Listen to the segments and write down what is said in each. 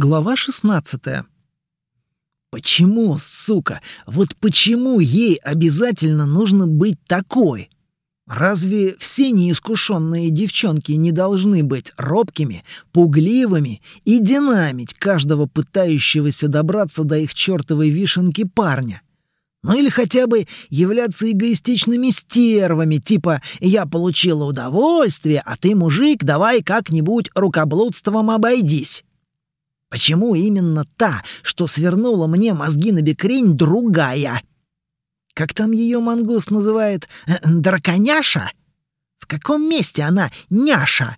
Глава 16. Почему, сука, вот почему ей обязательно нужно быть такой? Разве все неискушенные девчонки не должны быть робкими, пугливыми и динамить каждого пытающегося добраться до их чертовой вишенки парня? Ну или хотя бы являться эгоистичными стервами, типа «я получила удовольствие, а ты, мужик, давай как-нибудь рукоблудством обойдись». Почему именно та, что свернула мне мозги на бекрень, другая? Как там ее мангус называет? Э, драконяша? В каком месте она няша?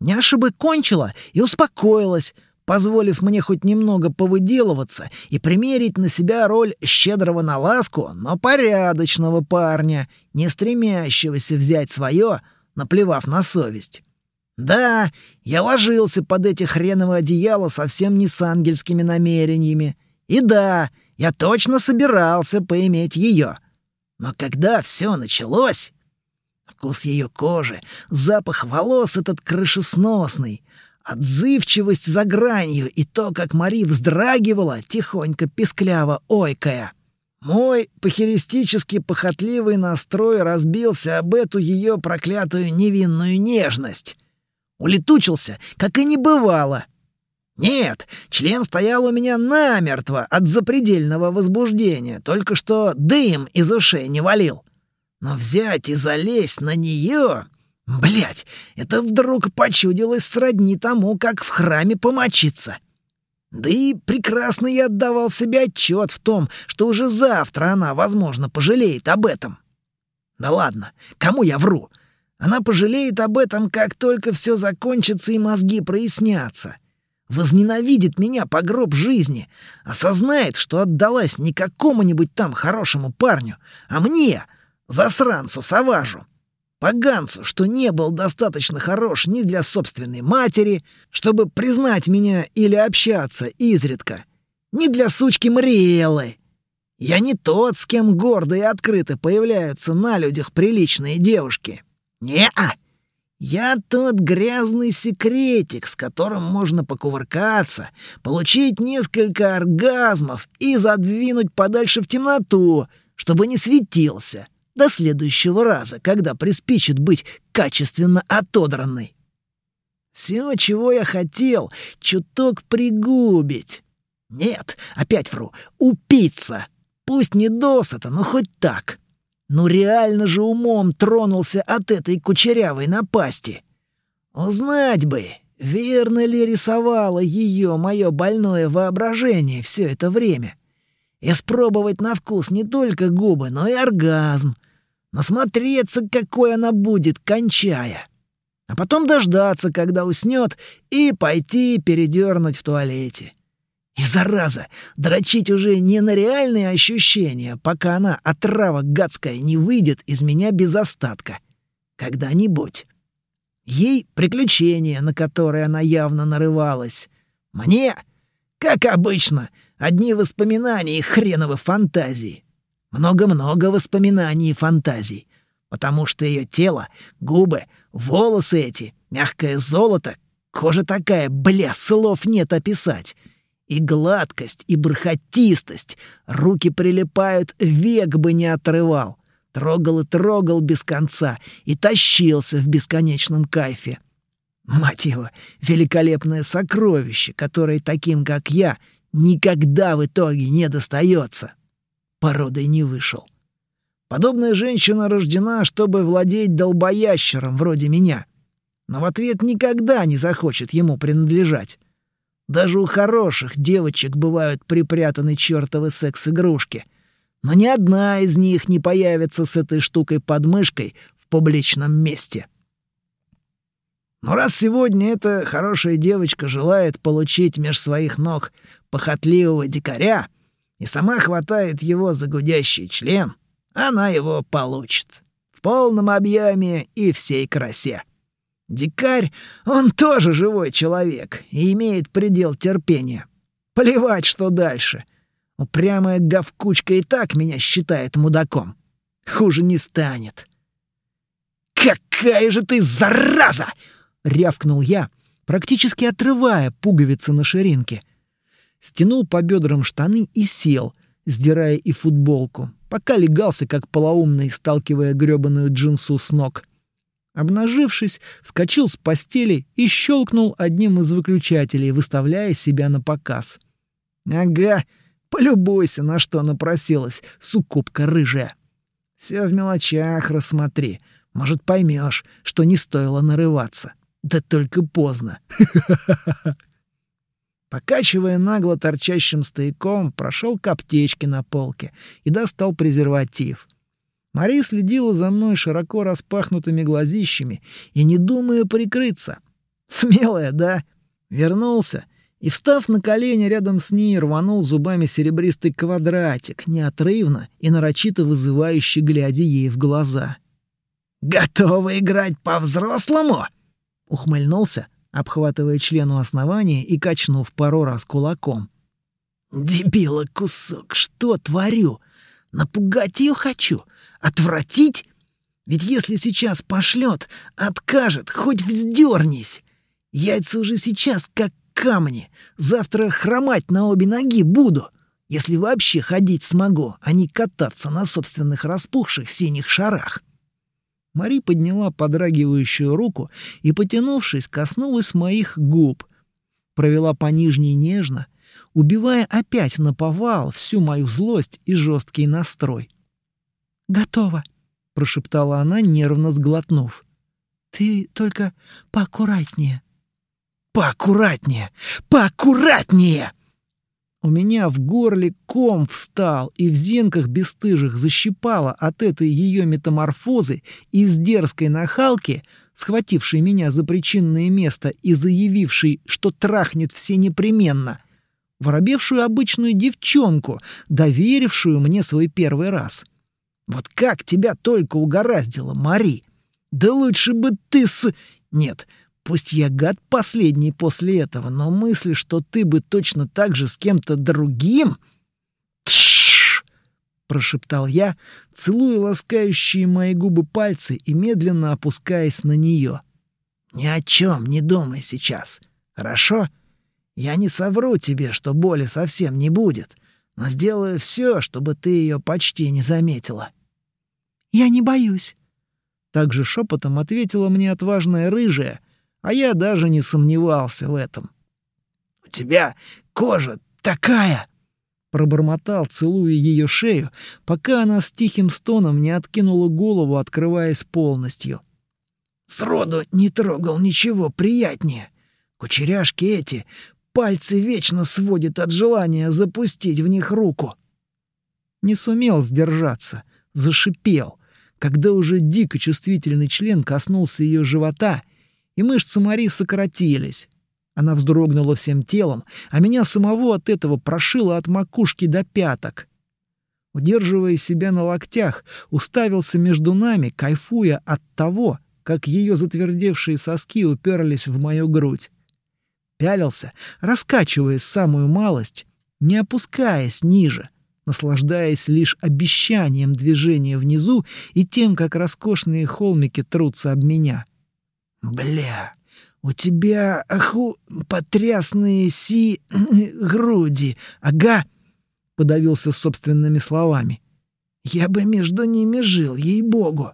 Няша бы кончила и успокоилась, позволив мне хоть немного повыделываться и примерить на себя роль щедрого на ласку, но порядочного парня, не стремящегося взять свое, наплевав на совесть. Да, я ложился под эти хреновые одеяла совсем не с ангельскими намерениями. И да, я точно собирался поиметь ее. Но когда все началось... Вкус ее кожи, запах волос этот крышесносный, отзывчивость за гранью и то, как Мари вздрагивала, тихонько пискляво ойкая. Мой похеристически похотливый настрой разбился об эту ее проклятую невинную нежность. Улетучился, как и не бывало. Нет, член стоял у меня намертво от запредельного возбуждения, только что дым из ушей не валил. Но взять и залезть на нее... Блять, это вдруг почудилось сродни тому, как в храме помочиться. Да и прекрасно я отдавал себе отчет в том, что уже завтра она, возможно, пожалеет об этом. Да ладно, кому я вру? Она пожалеет об этом, как только все закончится и мозги прояснятся. Возненавидит меня по гроб жизни, осознает, что отдалась не какому-нибудь там хорошему парню, а мне, засранцу Саважу, поганцу, что не был достаточно хорош ни для собственной матери, чтобы признать меня или общаться изредка, ни для сучки Мариэлы. Я не тот, с кем гордо и открыто появляются на людях приличные девушки. «Не-а! Я тот грязный секретик, с которым можно покувыркаться, получить несколько оргазмов и задвинуть подальше в темноту, чтобы не светился, до следующего раза, когда приспичит быть качественно отодранной. Все, чего я хотел, чуток пригубить. Нет, опять вру, упиться. Пусть не досыта, но хоть так. Ну реально же умом тронулся от этой кучерявой напасти. Узнать бы, верно ли рисовало ее мое больное воображение все это время. И спробовать на вкус не только губы, но и оргазм. Насмотреться, какой она будет, кончая. А потом дождаться, когда уснет, и пойти передернуть в туалете. И зараза, дрочить уже не на реальные ощущения, пока она, отрава гадская, не выйдет из меня без остатка. Когда-нибудь. Ей приключения, на которые она явно нарывалась. Мне, как обычно, одни воспоминания и хреновы фантазии. Много-много воспоминаний и фантазий. Потому что ее тело, губы, волосы эти, мягкое золото, кожа такая, бля, слов нет описать — и гладкость, и бархатистость. Руки прилипают, век бы не отрывал. Трогал и трогал без конца и тащился в бесконечном кайфе. Мать его, великолепное сокровище, которое таким, как я, никогда в итоге не достается. Породой не вышел. Подобная женщина рождена, чтобы владеть долбоящером вроде меня. Но в ответ никогда не захочет ему принадлежать. Даже у хороших девочек бывают припрятаны чертовы секс-игрушки. Но ни одна из них не появится с этой штукой под мышкой в публичном месте. Но раз сегодня эта хорошая девочка желает получить меж своих ног похотливого дикаря и сама хватает его за гудящий член, она его получит. В полном объеме и всей красе. Дикарь, он тоже живой человек и имеет предел терпения. Плевать, что дальше. Упрямая говкучка и так меня считает мудаком. Хуже не станет. «Какая же ты зараза!» — рявкнул я, практически отрывая пуговицы на ширинке — стянул по бедрам штаны и сел, сдирая и футболку, пока легался как полоумный, сталкивая грёбаную джинсу с ног. Обнажившись, вскочил с постели и щелкнул одним из выключателей, выставляя себя на показ. «Ага, полюбуйся, на что она просилась, суккубка рыжая. Все в мелочах рассмотри, может, поймешь, что не стоило нарываться. Да только поздно. Покачивая нагло торчащим стояком, прошел к аптечке на полке и достал презерватив. Мари следила за мной широко распахнутыми глазищами и не думая прикрыться. Смелая, да? Вернулся и, встав на колени рядом с ней, рванул зубами серебристый квадратик, неотрывно и нарочито вызывающе глядя ей в глаза. «Готовы играть по-взрослому?» Ухмыльнулся, обхватывая члену основания и качнув пару раз кулаком. «Дебила кусок, что творю? Напугать ее хочу? Отвратить? Ведь если сейчас пошлет, откажет, хоть вздернись. Яйца уже сейчас как камни. Завтра хромать на обе ноги буду, если вообще ходить смогу, а не кататься на собственных распухших синих шарах. Мари подняла подрагивающую руку и, потянувшись, коснулась моих губ. Провела по нижней нежно, убивая опять на повал всю мою злость и жесткий настрой. «Готово», — прошептала она, нервно сглотнув. «Ты только поаккуратнее». «Поаккуратнее! Поаккуратнее!» У меня в горле ком встал и в зенках бесстыжих защипало от этой ее метаморфозы из дерзкой нахалки, схватившей меня за причинное место и заявившей, что трахнет все непременно, воробевшую обычную девчонку, доверившую мне свой первый раз. Вот как тебя только угораздило, Мари! Да лучше бы ты с... Нет, Пусть я гад последний после этого, но мысли, что ты бы точно так же с кем-то другим... Тш! прошептал я, целуя ласкающие мои губы пальцы и медленно опускаясь на нее. «Ни о чем не думай сейчас, хорошо? Я не совру тебе, что боли совсем не будет, но сделаю все, чтобы ты ее почти не заметила». «Я не боюсь», — также шепотом ответила мне отважная рыжая, а я даже не сомневался в этом. «У тебя кожа такая!» Пробормотал, целуя ее шею, пока она с тихим стоном не откинула голову, открываясь полностью. «Сроду не трогал ничего приятнее. Кучеряшки эти, пальцы вечно сводят от желания запустить в них руку». Не сумел сдержаться, зашипел, когда уже дико чувствительный член коснулся ее живота — и мышцы Мари сократились. Она вздрогнула всем телом, а меня самого от этого прошило от макушки до пяток. Удерживая себя на локтях, уставился между нами, кайфуя от того, как ее затвердевшие соски уперлись в мою грудь. Пялился, раскачиваясь самую малость, не опускаясь ниже, наслаждаясь лишь обещанием движения внизу и тем, как роскошные холмики трутся об меня — «Бля, у тебя, аху, потрясные си... груди, ага!» — подавился собственными словами. «Я бы между ними жил, ей-богу!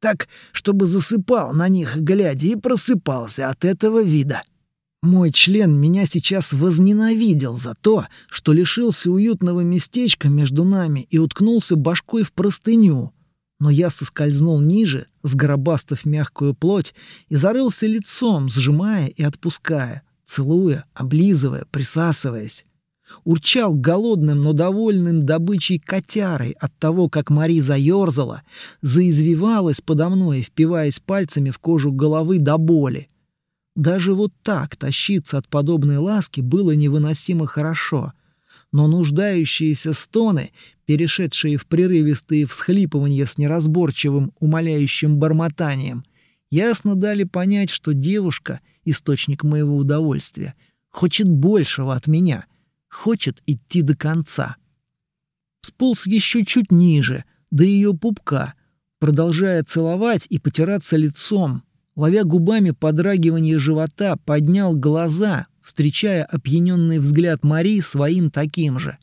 Так, чтобы засыпал на них, глядя, и просыпался от этого вида!» Мой член меня сейчас возненавидел за то, что лишился уютного местечка между нами и уткнулся башкой в простыню, но я соскользнул ниже, сгробастав мягкую плоть, и зарылся лицом, сжимая и отпуская, целуя, облизывая, присасываясь. Урчал голодным, но довольным добычей котярой от того, как Мари заерзала, заизвивалась подо мной, впиваясь пальцами в кожу головы до боли. Даже вот так тащиться от подобной ласки было невыносимо хорошо — но нуждающиеся стоны, перешедшие в прерывистые всхлипывания с неразборчивым, умоляющим бормотанием, ясно дали понять, что девушка — источник моего удовольствия, хочет большего от меня, хочет идти до конца. Сполз еще чуть ниже, до ее пупка, продолжая целовать и потираться лицом, ловя губами подрагивание живота, поднял глаза, встречая опьяненный взгляд Мари своим таким же.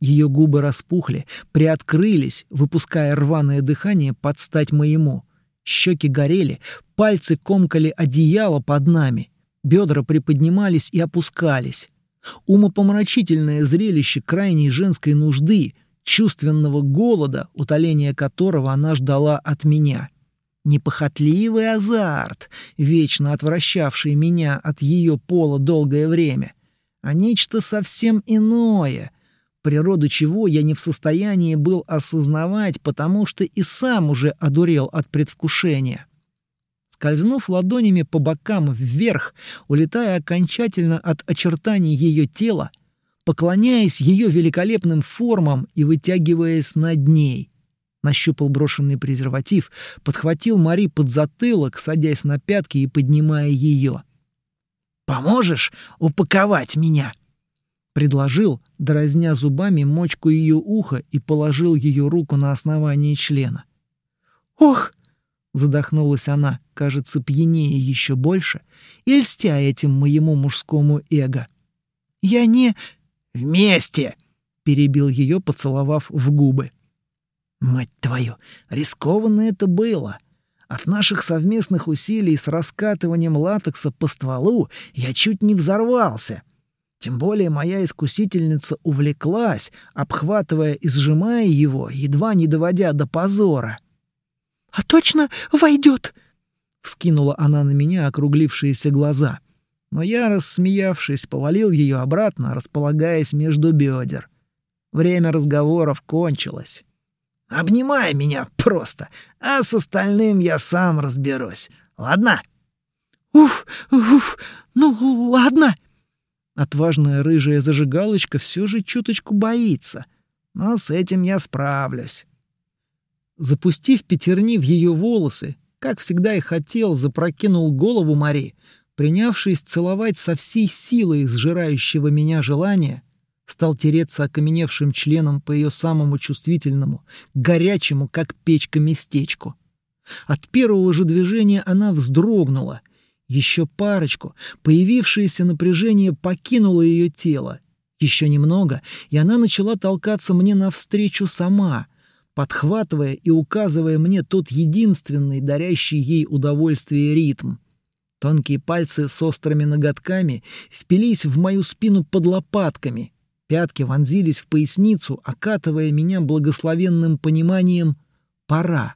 Ее губы распухли, приоткрылись, выпуская рваное дыхание под стать моему. Щеки горели, пальцы комкали одеяло под нами, бедра приподнимались и опускались. Умопомрачительное зрелище крайней женской нужды, чувственного голода, утоления которого она ждала от меня. Непохотливый азарт, вечно отвращавший меня от ее пола долгое время, а нечто совсем иное, природу чего я не в состоянии был осознавать, потому что и сам уже одурел от предвкушения. Скользнув ладонями по бокам вверх, улетая окончательно от очертаний ее тела, поклоняясь ее великолепным формам и вытягиваясь над ней. Нащупал брошенный презерватив, подхватил Мари под затылок, садясь на пятки и поднимая ее. «Поможешь упаковать меня?» Предложил, дразня зубами мочку ее уха и положил ее руку на основание члена. «Ох!» Задохнулась она, кажется, пьянее еще больше, и льстя этим моему мужскому эго. «Я не...» «Вместе!» — перебил ее, поцеловав в губы. «Мать твою, рискованно это было!» От наших совместных усилий с раскатыванием латекса по стволу я чуть не взорвался. Тем более моя искусительница увлеклась, обхватывая и сжимая его, едва не доводя до позора. «А точно войдет?» — вскинула она на меня округлившиеся глаза. Но я, рассмеявшись, повалил ее обратно, располагаясь между бедер. Время разговоров кончилось. «Обнимай меня просто, а с остальным я сам разберусь. Ладно?» «Уф, уф, ну ладно!» Отважная рыжая зажигалочка все же чуточку боится, но с этим я справлюсь. Запустив пятерни в ее волосы, как всегда и хотел, запрокинул голову Мари, принявшись целовать со всей силой сжирающего меня желания, стал тереться окаменевшим членом по ее самому чувствительному, горячему, как печка, местечку. От первого же движения она вздрогнула. Еще парочку, появившееся напряжение покинуло ее тело. Еще немного, и она начала толкаться мне навстречу сама — подхватывая и указывая мне тот единственный, дарящий ей удовольствие ритм. Тонкие пальцы с острыми ноготками впились в мою спину под лопатками, пятки вонзились в поясницу, окатывая меня благословенным пониманием «пора».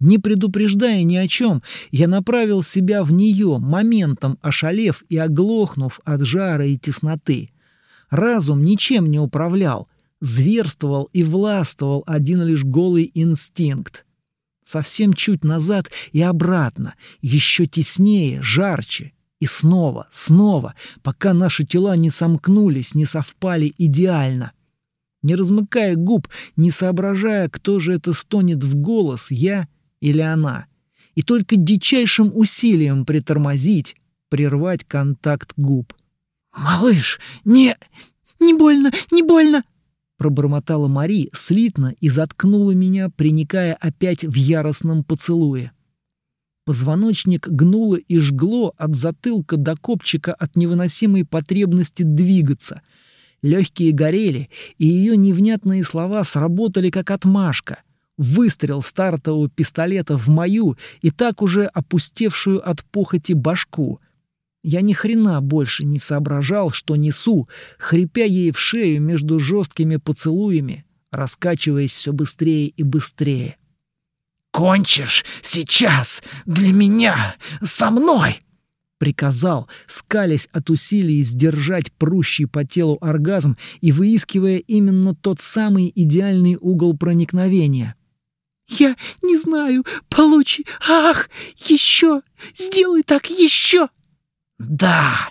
Не предупреждая ни о чем, я направил себя в нее, моментом ошалев и оглохнув от жара и тесноты. Разум ничем не управлял, зверствовал и властвовал один лишь голый инстинкт. Совсем чуть назад и обратно, еще теснее, жарче. И снова, снова, пока наши тела не сомкнулись, не совпали идеально. Не размыкая губ, не соображая, кто же это стонет в голос, я или она. И только дичайшим усилием притормозить, прервать контакт губ. «Малыш, не... не больно, не больно!» пробормотала Мари слитно и заткнула меня, приникая опять в яростном поцелуе. Позвоночник гнуло и жгло от затылка до копчика от невыносимой потребности двигаться. Легкие горели, и ее невнятные слова сработали как отмашка. Выстрел стартового пистолета в мою и так уже опустевшую от похоти башку — я ни хрена больше не соображал, что несу, хрипя ей в шею между жесткими поцелуями, раскачиваясь все быстрее и быстрее. «Кончишь сейчас для меня, со мной!» приказал, скалясь от усилий сдержать прущий по телу оргазм и выискивая именно тот самый идеальный угол проникновения. «Я не знаю, получи... Ах, еще! Сделай так еще!» Да,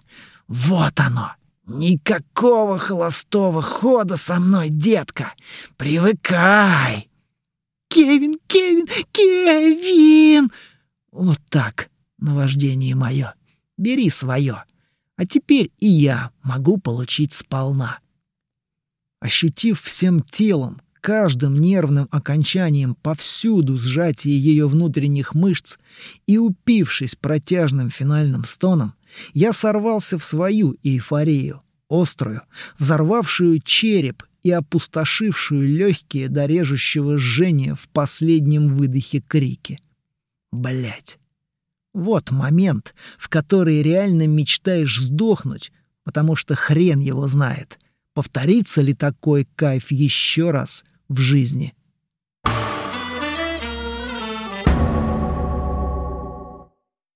вот оно. Никакого холостого хода со мной, детка. Привыкай. Кевин, Кевин, Кевин! Вот так, наваждение мое. Бери свое. А теперь и я могу получить сполна. Ощутив всем телом, каждым нервным окончанием повсюду сжатие ее внутренних мышц и упившись протяжным финальным стоном, Я сорвался в свою эйфорию, острую, взорвавшую череп и опустошившую легкие до режущего жжения в последнем выдохе крики. Блять. Вот момент, в который реально мечтаешь сдохнуть, потому что хрен его знает, повторится ли такой кайф еще раз в жизни.